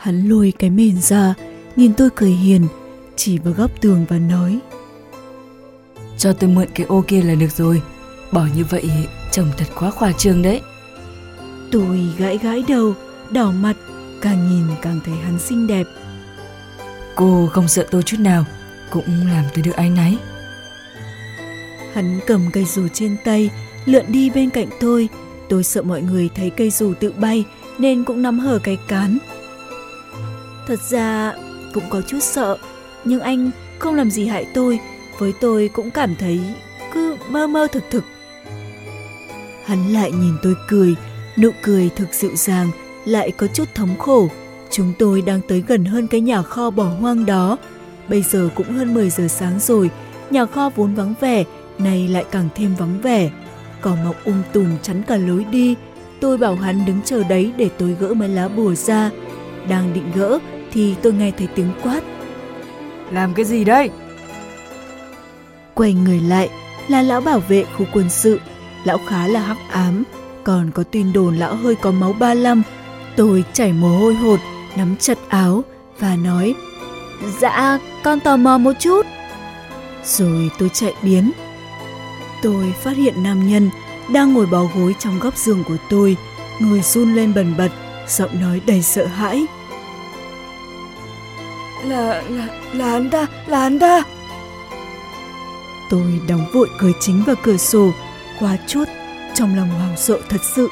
Hắn lôi cái mền ra, nhìn tôi cười hiền, chỉ vào góc tường và nói. Cho tôi mượn cái ô kia là được rồi. Bỏ như vậy trông thật quá khoa trương đấy. Tôi gãi gãi đầu, đỏ mặt, càng nhìn càng thấy hắn xinh đẹp. Cô không sợ tôi chút nào, cũng làm tôi được áy náy. Hắn cầm cây dù trên tay, lượn đi bên cạnh tôi. Tôi sợ mọi người thấy cây dù tự bay nên cũng nắm hở cái cán. Thật ra cũng có chút sợ, nhưng anh không làm gì hại tôi, với tôi cũng cảm thấy cứ mơ mơ thực thực. Hắn lại nhìn tôi cười, nụ cười thực dịu dàng, lại có chút thống khổ. Chúng tôi đang tới gần hơn cái nhà kho bỏ hoang đó. Bây giờ cũng hơn 10 giờ sáng rồi, nhà kho vốn vắng vẻ, nay lại càng thêm vắng vẻ. Cỏ mọc um tùm chắn cả lối đi. Tôi bảo hắn đứng chờ đấy để tôi gỡ mấy lá bùa ra. Đang định gỡ thì tôi nghe thấy tiếng quát. Làm cái gì đấy? Quay người lại là lão bảo vệ khu quân sự. Lão khá là hắc ám, còn có tin đồn lão hơi có máu ba lăm. Tôi chảy mồ hôi hột, nắm chặt áo và nói Dạ, con tò mò một chút. Rồi tôi chạy biến. Tôi phát hiện nam nhân đang ngồi bó gối trong góc giường của tôi, người run lên bần bật, giọng nói đầy sợ hãi. Là, là, là hắn ta, là hắn ta. Tôi đóng vội cửa chính và cửa sổ, quá chốt, trong lòng hoảng sợ thật sự.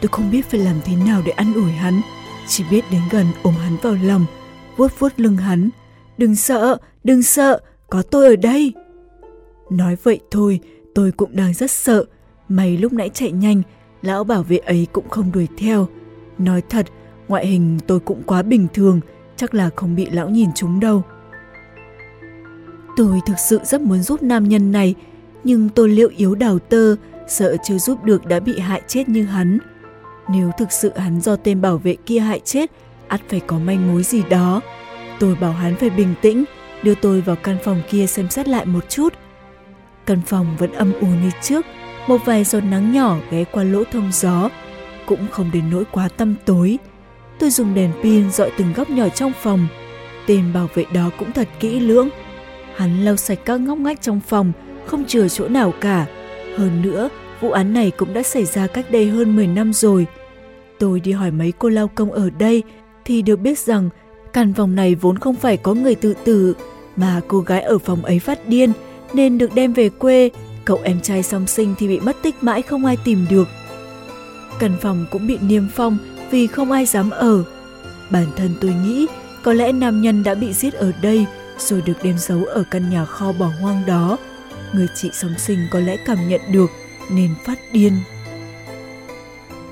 Tôi không biết phải làm thế nào để ăn ủi hắn, chỉ biết đến gần ôm hắn vào lòng, vuốt vuốt lưng hắn. Đừng sợ, đừng sợ, có tôi ở đây. Nói vậy thôi, tôi cũng đang rất sợ. May lúc nãy chạy nhanh, lão bảo vệ ấy cũng không đuổi theo. Nói thật, ngoại hình tôi cũng quá bình thường, chắc là không bị lão nhìn chúng đâu. Tôi thực sự rất muốn giúp nam nhân này, nhưng tôi liệu yếu đào tơ, sợ chưa giúp được đã bị hại chết như hắn. Nếu thực sự hắn do tên bảo vệ kia hại chết, ắt phải có manh mối gì đó. Tôi bảo hắn phải bình tĩnh, đưa tôi vào căn phòng kia xem xét lại một chút. Căn phòng vẫn âm u như trước, một vài giọt nắng nhỏ ghé qua lỗ thông gió, cũng không đến nỗi quá tăm tối. Tôi dùng đèn pin dọi từng góc nhỏ trong phòng. Tên bảo vệ đó cũng thật kỹ lưỡng. Hắn lau sạch các ngóc ngách trong phòng, không chừa chỗ nào cả. Hơn nữa, vụ án này cũng đã xảy ra cách đây hơn 10 năm rồi. Tôi đi hỏi mấy cô lao công ở đây thì được biết rằng căn phòng này vốn không phải có người tự tử, mà cô gái ở phòng ấy phát điên nên được đem về quê, cậu em trai song sinh thì bị mất tích mãi không ai tìm được. Căn phòng cũng bị niêm phong vì không ai dám ở. Bản thân tôi nghĩ có lẽ nam nhân đã bị giết ở đây rồi được đem giấu ở căn nhà kho bỏ hoang đó. Người chị sống sinh có lẽ cảm nhận được nên phát điên.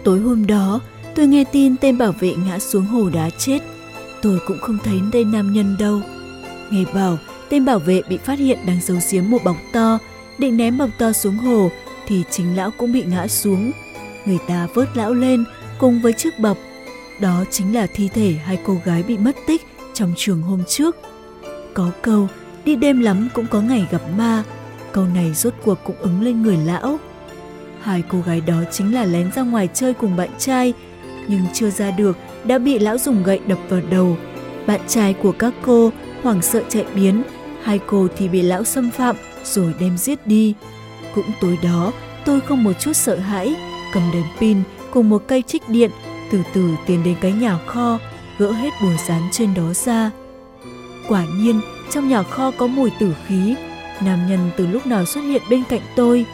Tối hôm đó, tôi nghe tin tên bảo vệ ngã xuống hồ đá chết. Tôi cũng không thấy tên nam nhân đâu. Nghe bảo tên bảo vệ bị phát hiện đang giấu giếm một bọc to, định ném bọc to xuống hồ thì chính lão cũng bị ngã xuống. Người ta vớt lão lên cùng với chiếc bọc. Đó chính là thi thể hai cô gái bị mất tích trong trường hôm trước. Có câu, đi đêm lắm cũng có ngày gặp ma. Câu này rốt cuộc cũng ứng lên người lão. Hai cô gái đó chính là lén ra ngoài chơi cùng bạn trai, nhưng chưa ra được đã bị lão dùng gậy đập vào đầu. Bạn trai của các cô hoảng sợ chạy biến, hai cô thì bị lão xâm phạm rồi đem giết đi. Cũng tối đó, tôi không một chút sợ hãi, cầm đèn pin cùng một cây trích điện, từ từ tiến đến cái nhà kho, gỡ hết bùa dán trên đó ra. Quả nhiên, trong nhà kho có mùi tử khí, nam nhân từ lúc nào xuất hiện bên cạnh tôi.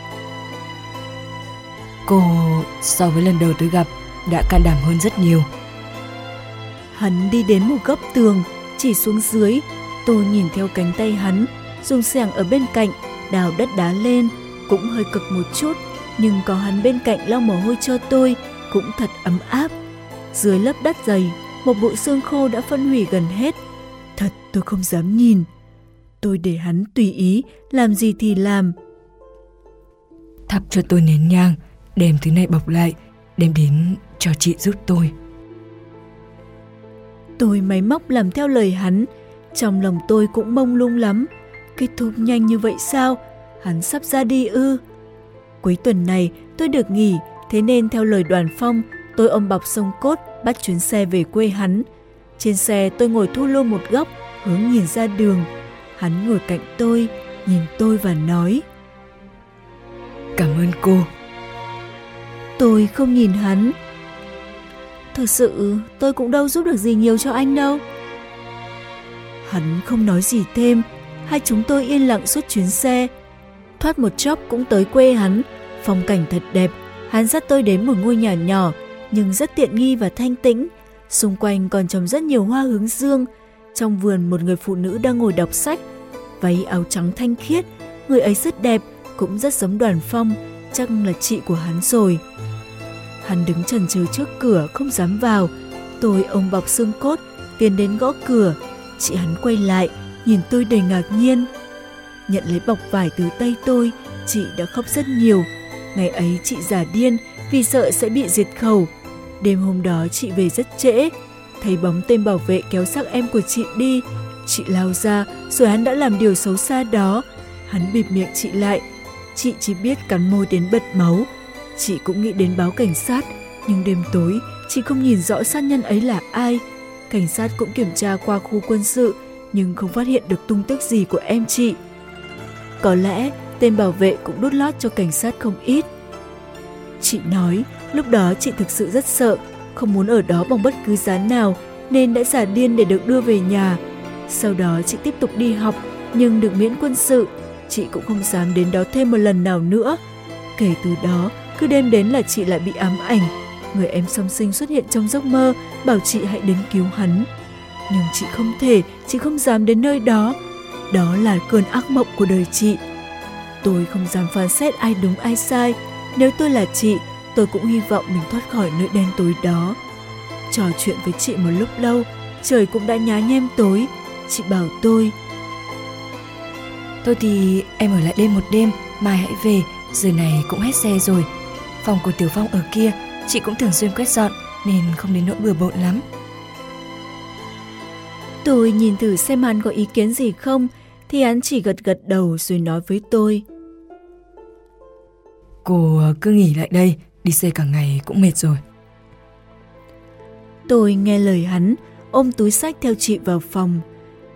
Cô so với lần đầu tôi gặp đã can đảm hơn rất nhiều. Hắn đi đến một góc tường, chỉ xuống dưới, tôi nhìn theo cánh tay hắn, dùng xẻng ở bên cạnh, đào đất đá lên, cũng hơi cực một chút, nhưng có hắn bên cạnh lau mồ hôi cho tôi, cũng thật ấm áp. Dưới lớp đất dày, một bộ xương khô đã phân hủy gần hết. Thật tôi không dám nhìn. Tôi để hắn tùy ý, làm gì thì làm. Thắp cho tôi nén nhang, đem thứ này bọc lại, đem đến cho chị giúp tôi. Tôi máy móc làm theo lời hắn, trong lòng tôi cũng mông lung lắm. Kết thúc nhanh như vậy sao? Hắn sắp ra đi ư? Cuối tuần này tôi được nghỉ, thế nên theo lời đoàn phong, tôi ôm bọc sông cốt bắt chuyến xe về quê hắn. Trên xe tôi ngồi thu lưu một góc, hướng nhìn ra đường. Hắn ngồi cạnh tôi, nhìn tôi và nói. Cảm ơn cô. Tôi không nhìn hắn. Thực sự tôi cũng đâu giúp được gì nhiều cho anh đâu. Hắn không nói gì thêm, hai chúng tôi yên lặng suốt chuyến xe. Thoát một chốc cũng tới quê hắn, phong cảnh thật đẹp. Hắn dắt tôi đến một ngôi nhà nhỏ, nhưng rất tiện nghi và thanh tĩnh. Xung quanh còn trồng rất nhiều hoa hướng dương. Trong vườn một người phụ nữ đang ngồi đọc sách, váy áo trắng thanh khiết. Người ấy rất đẹp, cũng rất giống đoàn phong, chắc là chị của hắn rồi. Hắn đứng chần chừ trước cửa không dám vào. Tôi ôm bọc xương cốt, tiến đến gõ cửa. Chị hắn quay lại, nhìn tôi đầy ngạc nhiên. Nhận lấy bọc vải từ tay tôi, chị đã khóc rất nhiều. Ngày ấy chị giả điên vì sợ sẽ bị diệt khẩu. Đêm hôm đó chị về rất trễ, thấy bóng tên bảo vệ kéo xác em của chị đi. Chị lao ra rồi hắn đã làm điều xấu xa đó. Hắn bịt miệng chị lại. Chị chỉ biết cắn môi đến bật máu. Chị cũng nghĩ đến báo cảnh sát, nhưng đêm tối chị không nhìn rõ sát nhân ấy là ai. Cảnh sát cũng kiểm tra qua khu quân sự nhưng không phát hiện được tung tích gì của em chị. Có lẽ tên bảo vệ cũng đút lót cho cảnh sát không ít. Chị nói lúc đó chị thực sự rất sợ, không muốn ở đó bằng bất cứ giá nào nên đã giả điên để được đưa về nhà. Sau đó chị tiếp tục đi học nhưng được miễn quân sự. Chị cũng không dám đến đó thêm một lần nào nữa. Kể từ đó, cứ đêm đến là chị lại bị ám ảnh. Người em song sinh xuất hiện trong giấc mơ, bảo chị hãy đến cứu hắn. Nhưng chị không thể, chị không dám đến nơi đó. Đó là cơn ác mộng của đời chị. Tôi không dám phán xét ai đúng ai sai. Nếu tôi là chị, tôi cũng hy vọng mình thoát khỏi nơi đen tối đó. Trò chuyện với chị một lúc lâu, trời cũng đã nhá nhem tối. Chị bảo tôi. Thôi thì em ở lại đêm một đêm, mai hãy về, giờ này cũng hết xe rồi. Phòng của Tiểu Phong ở kia, chị cũng thường xuyên quét dọn nên không đến nỗi bừa bộn lắm. Tôi nhìn thử xem hắn có ý kiến gì không, thì hắn chỉ gật gật đầu rồi nói với tôi. Cô cứ nghỉ lại đây, đi xe cả ngày cũng mệt rồi. Tôi nghe lời hắn, ôm túi sách theo chị vào phòng.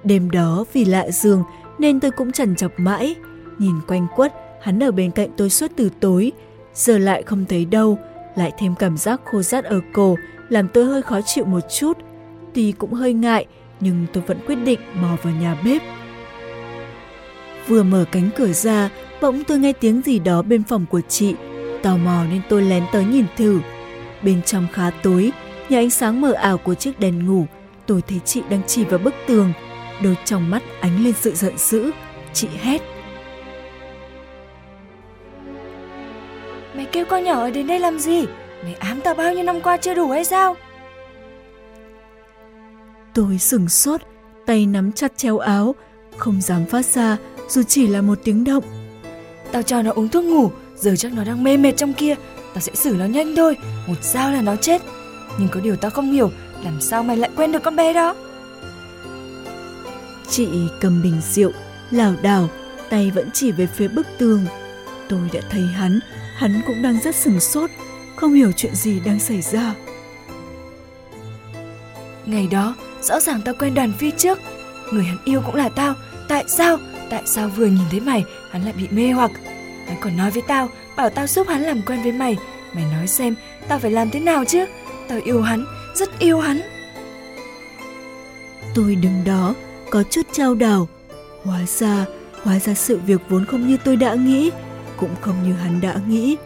Đêm đó vì lạ giường nên tôi cũng chần chọc mãi. Nhìn quanh quất, hắn ở bên cạnh tôi suốt từ tối. Giờ lại không thấy đâu, lại thêm cảm giác khô rát ở cổ làm tôi hơi khó chịu một chút. Tuy cũng hơi ngại nhưng tôi vẫn quyết định mò vào nhà bếp. Vừa mở cánh cửa ra, bỗng tôi nghe tiếng gì đó bên phòng của chị. Tò mò nên tôi lén tới nhìn thử. Bên trong khá tối, nhờ ánh sáng mờ ảo của chiếc đèn ngủ, tôi thấy chị đang chỉ vào bức tường. Đôi trong mắt ánh lên sự giận dữ. Chị hét. Mày kêu con nhỏ đến đây làm gì? Mày ám tao bao nhiêu năm qua chưa đủ hay sao? Tôi sừng sốt, tay nắm chặt treo áo, không dám phát ra dù chỉ là một tiếng động. Tao cho nó uống thuốc ngủ, giờ chắc nó đang mê mệt trong kia. Tao sẽ xử nó nhanh thôi, một dao là nó chết. Nhưng có điều tao không hiểu, làm sao mày lại quen được con bé đó? Chị cầm bình rượu, lảo đảo, tay vẫn chỉ về phía bức tường. Tôi đã thấy hắn, hắn cũng đang rất sừng sốt, không hiểu chuyện gì đang xảy ra. Ngày đó, rõ ràng tao quen đoàn phi trước. Người hắn yêu cũng là tao, tại sao, tại sao vừa nhìn thấy mày, hắn lại bị mê hoặc. Hắn còn nói với tao, bảo tao giúp hắn làm quen với mày. Mày nói xem, tao phải làm thế nào chứ? Tao yêu hắn, rất yêu hắn. Tôi đứng đó, có chút trao đảo. Hóa ra, hóa ra sự việc vốn không như tôi đã nghĩ, cũng không như hắn đã nghĩ.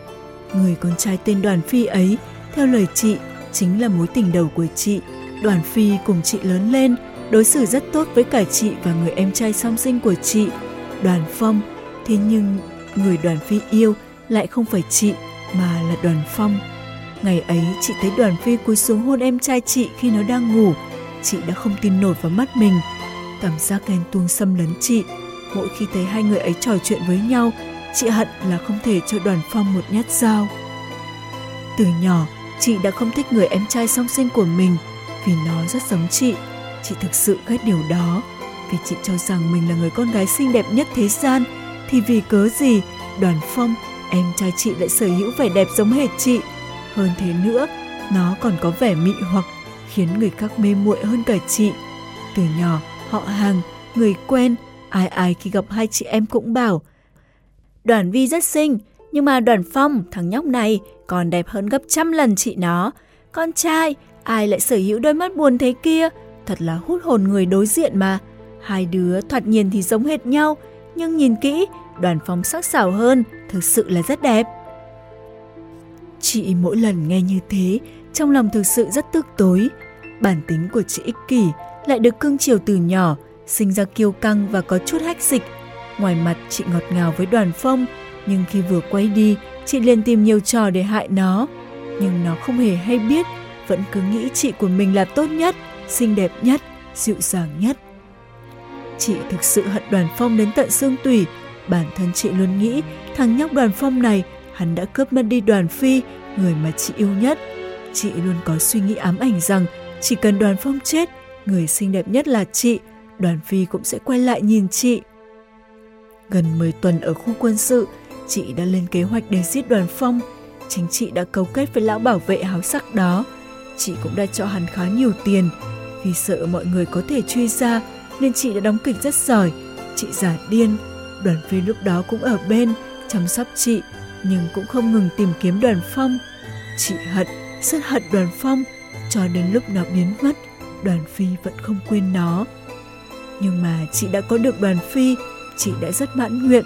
Người con trai tên Đoàn Phi ấy, theo lời chị, chính là mối tình đầu của chị. Đoàn Phi cùng chị lớn lên, đối xử rất tốt với cả chị và người em trai song sinh của chị, Đoàn Phong. Thế nhưng người Đoàn Phi yêu lại không phải chị mà là Đoàn Phong. Ngày ấy chị thấy Đoàn Phi cúi xuống hôn em trai chị khi nó đang ngủ. Chị đã không tin nổi vào mắt mình. Cảm giác ghen tuông xâm lấn chị. Mỗi khi thấy hai người ấy trò chuyện với nhau, chị hận là không thể cho Đoàn Phong một nhát dao. Từ nhỏ, chị đã không thích người em trai song sinh của mình vì nó rất giống chị. Chị thực sự ghét điều đó vì chị cho rằng mình là người con gái xinh đẹp nhất thế gian thì vì cớ gì Đoàn Phong, em trai chị lại sở hữu vẻ đẹp giống hệt chị. Hơn thế nữa, nó còn có vẻ mị hoặc khiến người khác mê muội hơn cả chị. Từ nhỏ, họ hàng, người quen, ai ai khi gặp hai chị em cũng bảo Đoàn Vi rất xinh, nhưng mà Đoàn Phong, thằng nhóc này, còn đẹp hơn gấp trăm lần chị nó. Con trai, ai lại sở hữu đôi mắt buồn thế kia, thật là hút hồn người đối diện mà. Hai đứa thoạt nhìn thì giống hệt nhau, nhưng nhìn kỹ, đoàn phong sắc sảo hơn, thực sự là rất đẹp. Chị mỗi lần nghe như thế, trong lòng thực sự rất tức tối. Bản tính của chị ích kỷ lại được cưng chiều từ nhỏ, sinh ra kiêu căng và có chút hách dịch. Ngoài mặt chị ngọt ngào với đoàn phong, nhưng khi vừa quay đi, chị liền tìm nhiều trò để hại nó. Nhưng nó không hề hay biết, vẫn cứ nghĩ chị của mình là tốt nhất, xinh đẹp nhất, dịu dàng nhất. Chị thực sự hận đoàn phong đến tận xương tủy. Bản thân chị luôn nghĩ thằng nhóc đoàn phong này hắn đã cướp mất đi đoàn phi, người mà chị yêu nhất. Chị luôn có suy nghĩ ám ảnh rằng chỉ cần đoàn phong chết, người xinh đẹp nhất là chị, đoàn phi cũng sẽ quay lại nhìn chị. Gần 10 tuần ở khu quân sự, chị đã lên kế hoạch để giết đoàn phong. Chính chị đã cấu kết với lão bảo vệ háo sắc đó. Chị cũng đã cho hắn khá nhiều tiền. Vì sợ mọi người có thể truy ra nên chị đã đóng kịch rất giỏi. Chị giả điên. Đoàn phi lúc đó cũng ở bên, chăm sóc chị, nhưng cũng không ngừng tìm kiếm đoàn phong. Chị hận, rất hận đoàn phong, cho đến lúc nó biến mất, đoàn phi vẫn không quên nó. Nhưng mà chị đã có được đoàn phi, chị đã rất mãn nguyện.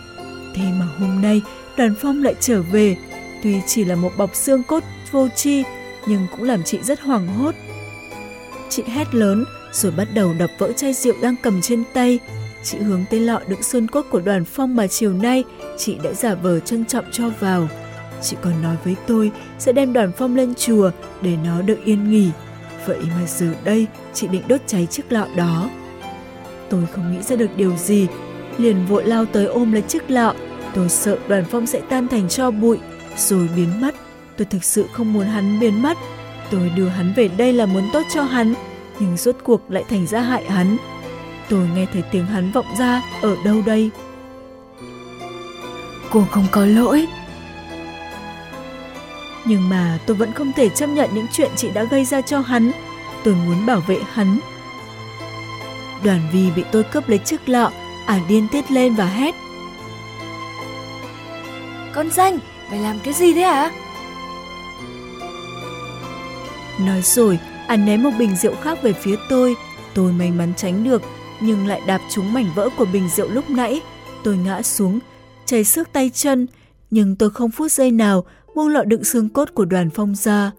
Thế mà hôm nay đoàn phong lại trở về, tuy chỉ là một bọc xương cốt vô tri nhưng cũng làm chị rất hoảng hốt. Chị hét lớn rồi bắt đầu đập vỡ chai rượu đang cầm trên tay. Chị hướng tới lọ đựng xuân cốt của đoàn phong mà chiều nay chị đã giả vờ trân trọng cho vào. Chị còn nói với tôi sẽ đem đoàn phong lên chùa để nó được yên nghỉ. Vậy mà giờ đây chị định đốt cháy chiếc lọ đó. Tôi không nghĩ ra được điều gì, liền vội lao tới ôm lấy chiếc lọ. Tôi sợ đoàn phong sẽ tan thành cho bụi, rồi biến mất. Tôi thực sự không muốn hắn biến mất. Tôi đưa hắn về đây là muốn tốt cho hắn, nhưng rốt cuộc lại thành ra hại hắn. Tôi nghe thấy tiếng hắn vọng ra ở đâu đây. Cô không có lỗi. Nhưng mà tôi vẫn không thể chấp nhận những chuyện chị đã gây ra cho hắn. Tôi muốn bảo vệ hắn. Đoàn vi bị tôi cướp lấy chiếc lọ, ả điên tiết lên và hét. Con danh, mày làm cái gì thế hả? À? Nói rồi, anh ném một bình rượu khác về phía tôi. Tôi may mắn tránh được, nhưng lại đạp trúng mảnh vỡ của bình rượu lúc nãy. Tôi ngã xuống, chảy xước tay chân, nhưng tôi không phút giây nào buông lọ đựng xương cốt của đoàn phong ra.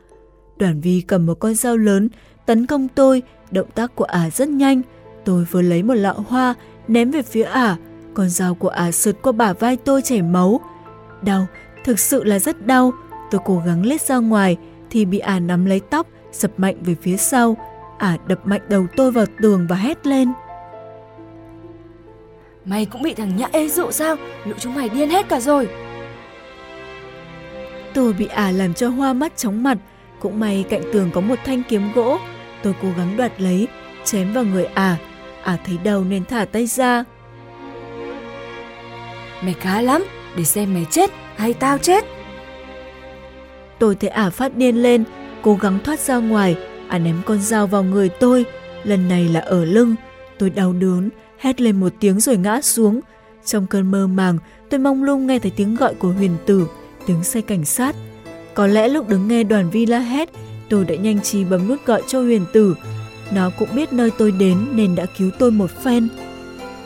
Đoàn vi cầm một con dao lớn, tấn công tôi, động tác của ả rất nhanh. Tôi vừa lấy một lọ hoa, ném về phía ả, con dao của ả sượt qua bả vai tôi chảy máu. Đau, thực sự là rất đau. Tôi cố gắng lết ra ngoài, thì bị ả nắm lấy tóc, sập mạnh về phía sau. Ả đập mạnh đầu tôi vào tường và hét lên. Mày cũng bị thằng nhã ê dụ sao? Lũ chúng mày điên hết cả rồi. Tôi bị ả làm cho hoa mắt chóng mặt. Cũng may cạnh tường có một thanh kiếm gỗ. Tôi cố gắng đoạt lấy, chém vào người ả. Ả thấy đau nên thả tay ra. Mày khá lắm, để xem mày chết hay tao chết. Tôi thấy ả phát điên lên, cố gắng thoát ra ngoài, ả ném con dao vào người tôi, lần này là ở lưng. Tôi đau đớn, hét lên một tiếng rồi ngã xuống. Trong cơn mơ màng, tôi mong lung nghe thấy tiếng gọi của huyền tử, tiếng xe cảnh sát. Có lẽ lúc đứng nghe đoàn vi la hét, tôi đã nhanh trí bấm nút gọi cho huyền tử. Nó cũng biết nơi tôi đến nên đã cứu tôi một phen.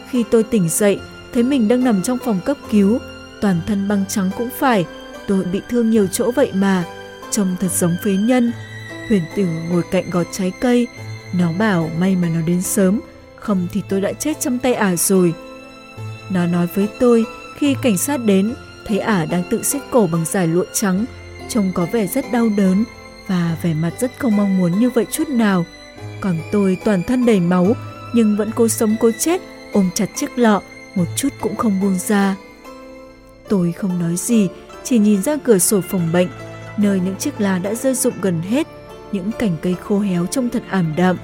Khi tôi tỉnh dậy, thấy mình đang nằm trong phòng cấp cứu, toàn thân băng trắng cũng phải, tôi bị thương nhiều chỗ vậy mà, trông thật giống phế nhân. Huyền tử ngồi cạnh gọt trái cây, nó bảo may mà nó đến sớm, không thì tôi đã chết trong tay ả rồi. Nó nói với tôi khi cảnh sát đến, thấy ả đang tự xích cổ bằng giải lụa trắng, trông có vẻ rất đau đớn và vẻ mặt rất không mong muốn như vậy chút nào. Còn tôi toàn thân đầy máu nhưng vẫn cố sống cố chết, ôm chặt chiếc lọ, một chút cũng không buông ra. Tôi không nói gì, chỉ nhìn ra cửa sổ phòng bệnh, nơi những chiếc lá đã rơi rụng gần hết, những cành cây khô héo trông thật ảm đạm.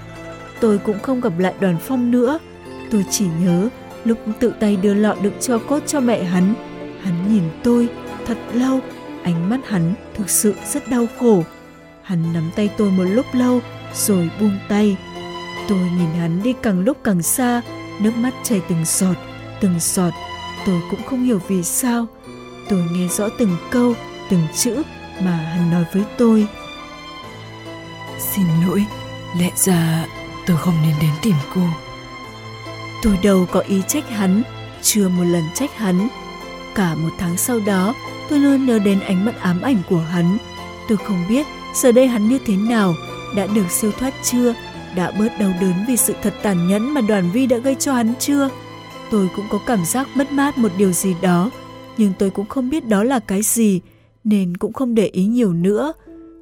Tôi cũng không gặp lại đoàn phong nữa. Tôi chỉ nhớ lúc tự tay đưa lọ đựng cho cốt cho mẹ hắn. Hắn nhìn tôi thật lâu, ánh mắt hắn thực sự rất đau khổ. Hắn nắm tay tôi một lúc lâu rồi buông tay. Tôi nhìn hắn đi càng lúc càng xa, nước mắt chảy từng giọt, từng giọt. Tôi cũng không hiểu vì sao. Tôi nghe rõ từng câu, từng chữ mà hắn nói với tôi. Xin lỗi, lẽ ra tôi không nên đến tìm cô. Tôi đâu có ý trách hắn, chưa một lần trách hắn. Cả một tháng sau đó, tôi luôn nhớ đến ánh mắt ám ảnh của hắn. Tôi không biết giờ đây hắn như thế nào, đã được siêu thoát chưa, đã bớt đau đớn vì sự thật tàn nhẫn mà đoàn vi đã gây cho hắn chưa. Tôi cũng có cảm giác mất mát một điều gì đó, nhưng tôi cũng không biết đó là cái gì, nên cũng không để ý nhiều nữa.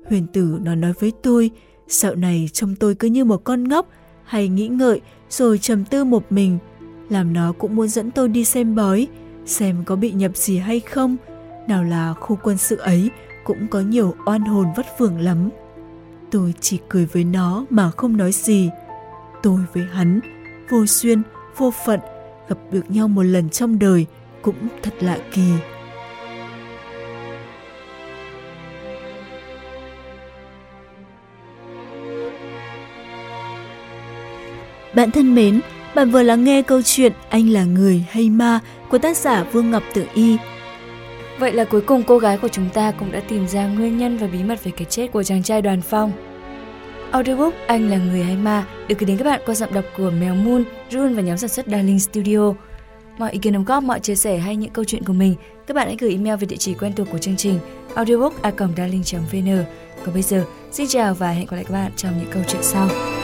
Huyền tử nó nói với tôi, dạo này trông tôi cứ như một con ngốc, hay nghĩ ngợi rồi trầm tư một mình. Làm nó cũng muốn dẫn tôi đi xem bói, xem có bị nhập gì hay không. Nào là khu quân sự ấy cũng có nhiều oan hồn vất vưởng lắm. Tôi chỉ cười với nó mà không nói gì. Tôi với hắn, vô duyên, vô phận, gặp được nhau một lần trong đời cũng thật lạ kỳ. Bạn thân mến, bạn vừa lắng nghe câu chuyện Anh là người hay ma của tác giả Vương Ngọc Tử Y. Vậy là cuối cùng cô gái của chúng ta cũng đã tìm ra nguyên nhân và bí mật về cái chết của chàng trai đoàn phong. Audiobook Anh là người hay ma được gửi đến các bạn qua giọng đọc của Mèo Moon, Run và nhóm sản xuất Darling Studio. Mọi ý kiến đóng góp, mọi chia sẻ hay những câu chuyện của mình, các bạn hãy gửi email về địa chỉ quen thuộc của chương trình audiobook.darling.vn. Còn bây giờ, xin chào và hẹn gặp lại các bạn trong những câu chuyện sau.